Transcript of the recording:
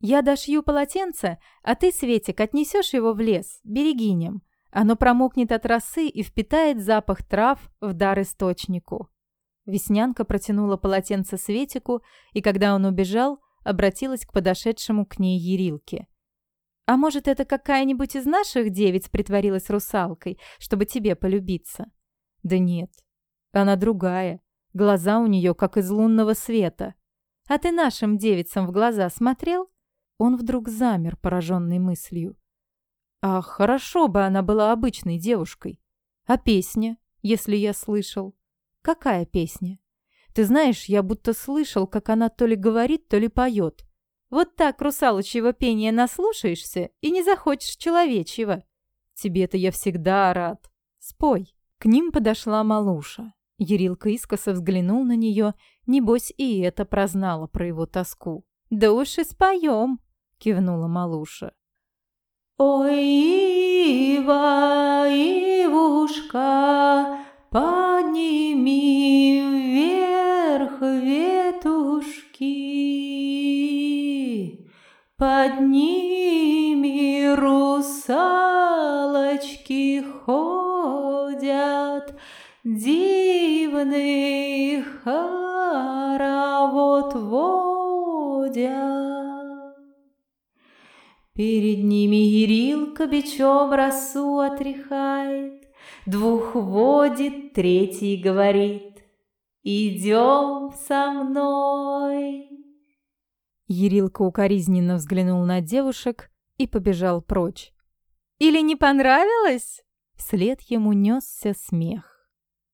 Я дошью полотенце, а ты, Светик, отнесешь его в лес, берегиням. Оно промокнет от росы и впитает запах трав в дар источнику». Веснянка протянула полотенце Светику, и когда он убежал, обратилась к подошедшему к ней Ерилке. «А может, это какая-нибудь из наших девиц притворилась русалкой, чтобы тебе полюбиться?» «Да нет, она другая. Глаза у нее как из лунного света. А ты нашим девицам в глаза смотрел?» Он вдруг замер, пораженный мыслью. А хорошо бы она была обычной девушкой. А песня, если я слышал? Какая песня? Ты знаешь, я будто слышал, как она то ли говорит, то ли поет. Вот так русалочьего пения наслушаешься и не захочешь человечьего. Тебе-то я всегда рад. Спой. К ним подошла малуша. Ерилка искоса взглянул на нее, небось и это прознала про его тоску. «Да уж и споем!» — кивнула малуша. «Ой, Ива, Ивушка, подними вверх ветушки, подними русалочки ходят, дивный хоровод водят». Перед ними Ерилка бичом росу отряхает, Двух водит, третий говорит, «Идем со мной!» Ерилка укоризненно взглянул на девушек и побежал прочь. «Или не понравилось?» Вслед ему несся смех.